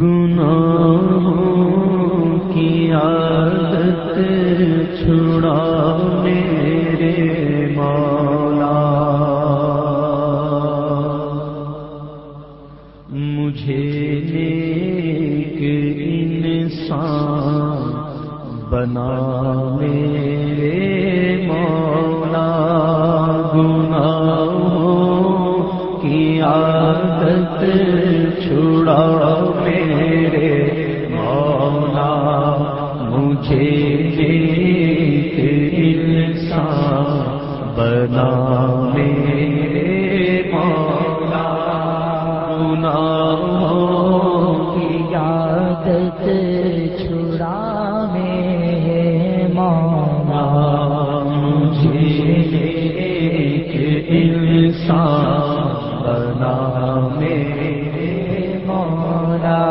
گناہوں کی عادت چھڑا عادت چھڑا میرے مولا، مجھے نیک انسان بنا میرے مولا۔ گناہوں کی عادت چھڑا میں مولا۔ مجھے ایک انسان بنا میرے مولا۔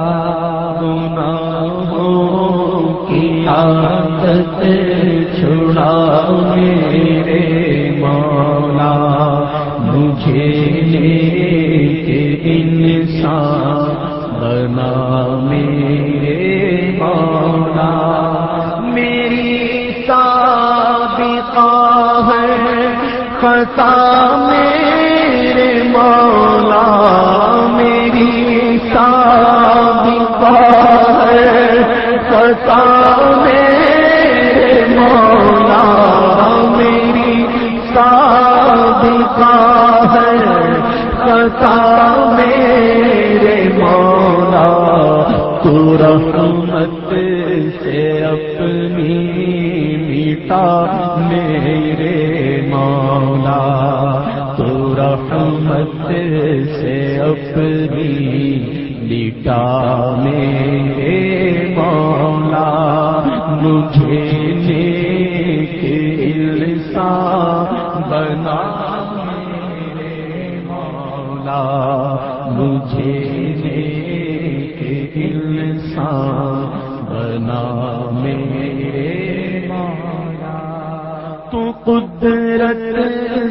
گناہوں کی عادت چھڑا میرے مولا۔ مجھے ایک انسان بنا میرے مولا۔ میری سابقہ ہے خطا میرے مولا میری سابقہ ہے خطا میرے مولا میری سابقہ ہے خطا میرے مولا تو رحمت سے اپنی میٹا میرے مولا تو رحمت سے اپنی لٹا میرے مولا، مجھے نیک انسان بنا میرے مولا، مجھے نیک انسان تو قدرت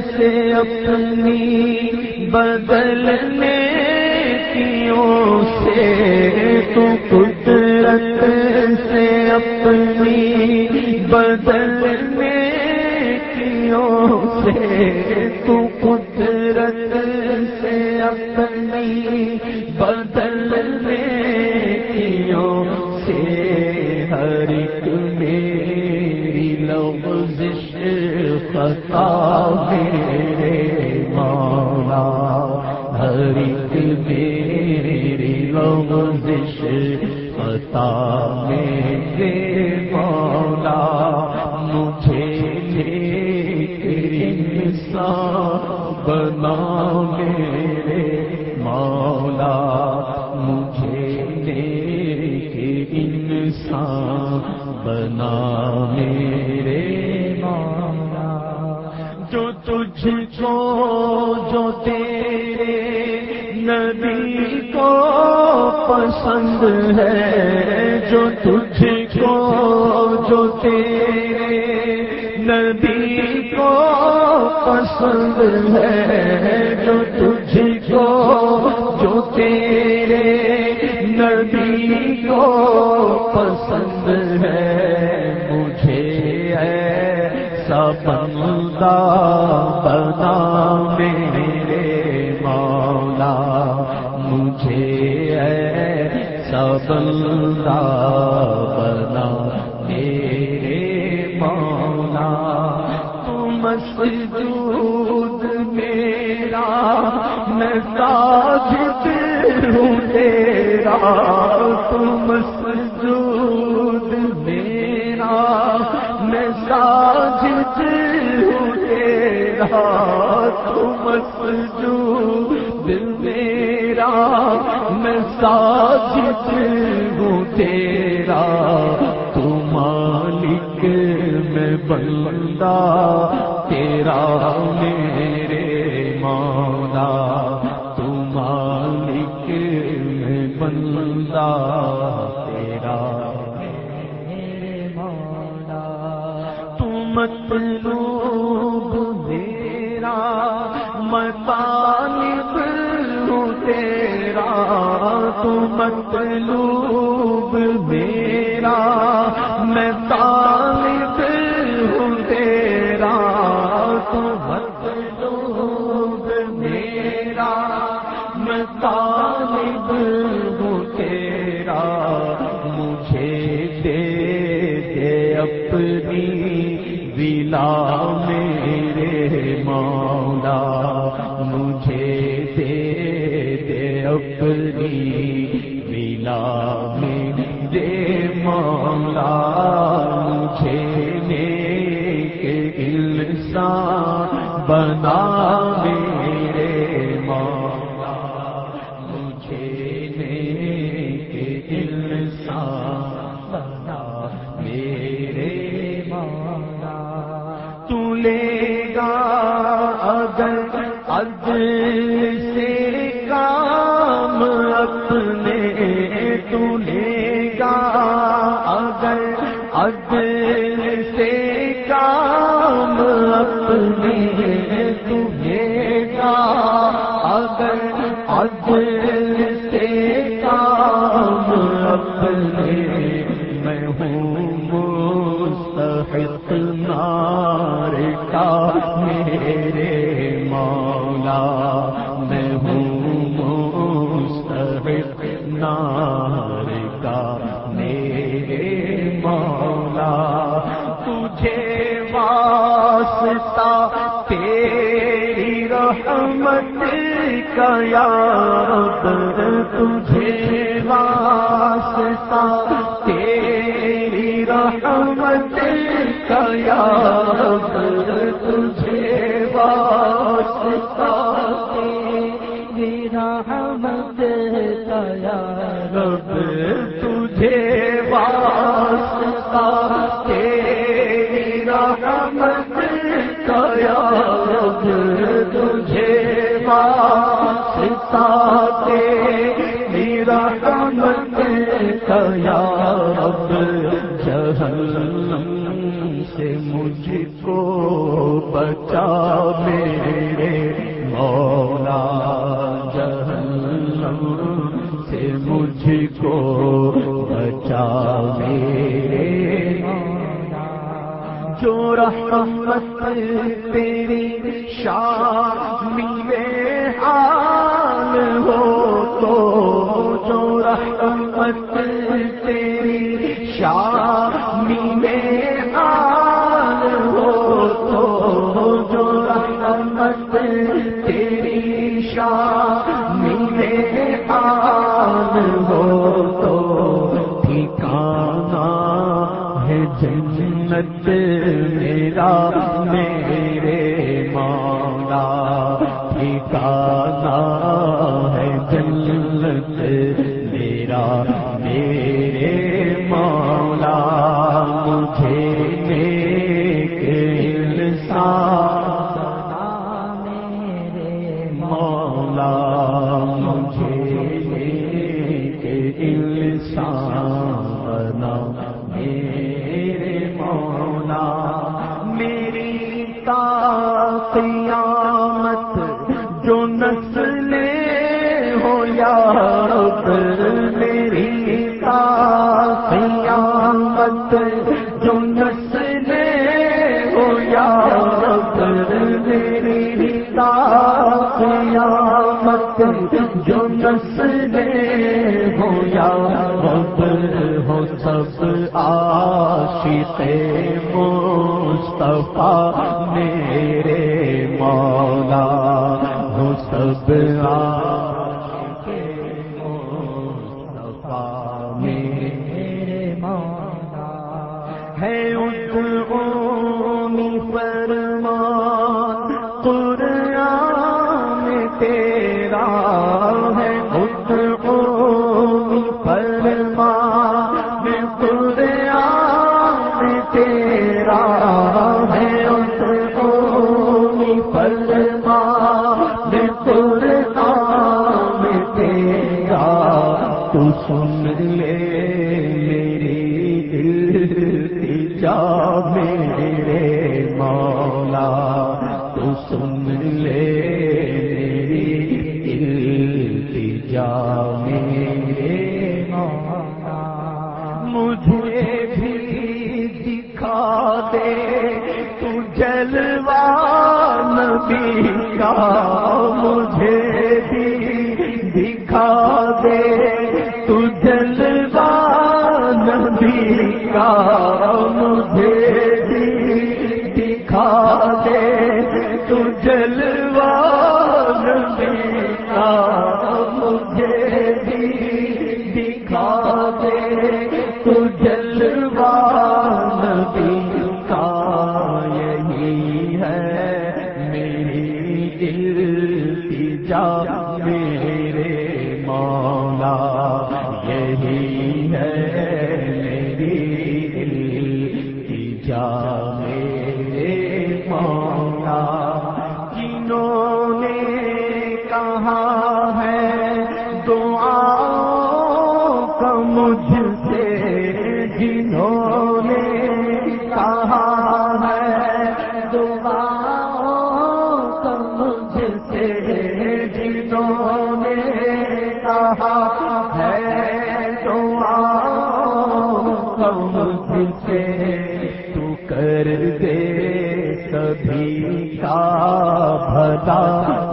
سے اپنی بدلنے کیوں سے تو قدرت سے اپنی بدلنے کیوں سے تو قدرت سے اپنی بدلنے کیوں سے ہر ایک میری لفظش خطا میرے مولا ہر ایک میری لفظش خطا میرے مولا مجھے نیک انسان بنا میرے مولا مجھے نیک انسان بنا میرے مولا، جو تجھ کو، جو تیرے نبی کو پسند ہے، جو تجھ کو، جو تیرے نبی کو پسند ہے، جو تجھ کو، جو کو پسند ہے، مجھے ایسا بندہ بنا میرے مولا، مجھے ایسا بندہ بنا میرے مولا۔ تم سجود میرا میں ساجد ہوں تیرا، تم سجود میرا۔ میں ساجد ہوں تیرا، تم سجود میرا۔ میں ساجد ہوں تیرا مالک میں بندہ، تیرا میرے مطلوب میرا، میں طالب ہوں تیرا، تو مطلوب میرا، میں طالب ہوں تیرا، مجھے دے دے اپنی ولا بنا میرے مولا، مجھے نیک انسان بنا میرے مولا۔ تو لے گا اگر عدل سے کام اپنے، تو لے گا اگر عدل واسطہ تیری رحمت کا یاد تجھے واسطہ، تیری رحمت کا یاد تجھے واسطہ، تیری رحمت کا یا رب سے مجھ کو بچا میرے جو رحمت تیری تیری شان میرے آن ہو تو ٹھکانا ہے جنت میرا میرے مولا ٹھکانا قیامت جو نسلیں ہو یا ہو سب عاشق مصطفیٰ، میرے مولا، ہو سب عاشق مصطفیٰ، میرے مولا۔ ہے فرمان مجھے بھی دکھا دے تو جلوہ نبی کا نے کہا ہے دعا کا سے تو کر دے سبھی کا بھلا۔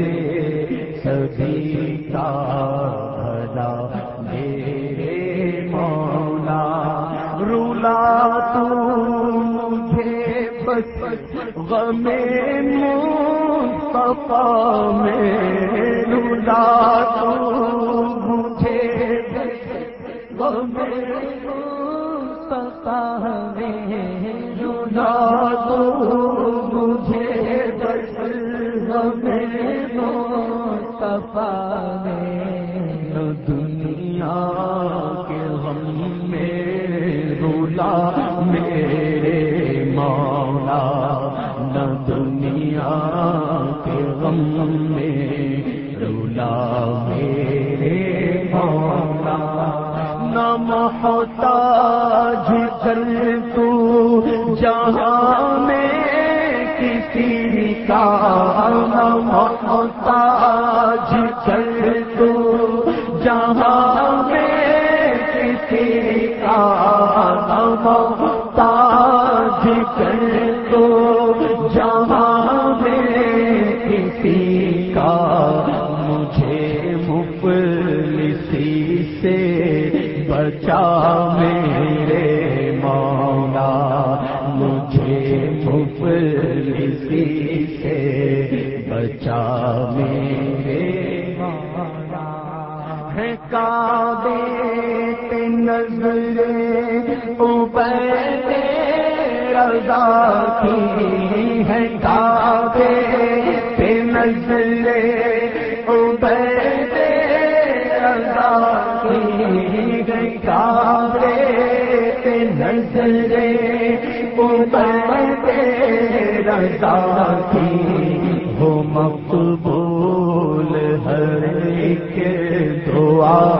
کر دے سبھی کا بھلا، میرے مولا، رولا تو مجھے بس، غم مصطفیٰ میں رولا تو مجھے بس، غم مصطفیٰ میں رولا تو مجھے ہوتا محتاج تو جہاں میں کسی کا بچا میرے مولا، مجھے مفلسی سے بچا میرے مولا۔ ہے کعبے نظر عبید رضا کی ہے کعبے نظر نظر عبید رضا کی۔ ہو مقبول ہر ایک دعا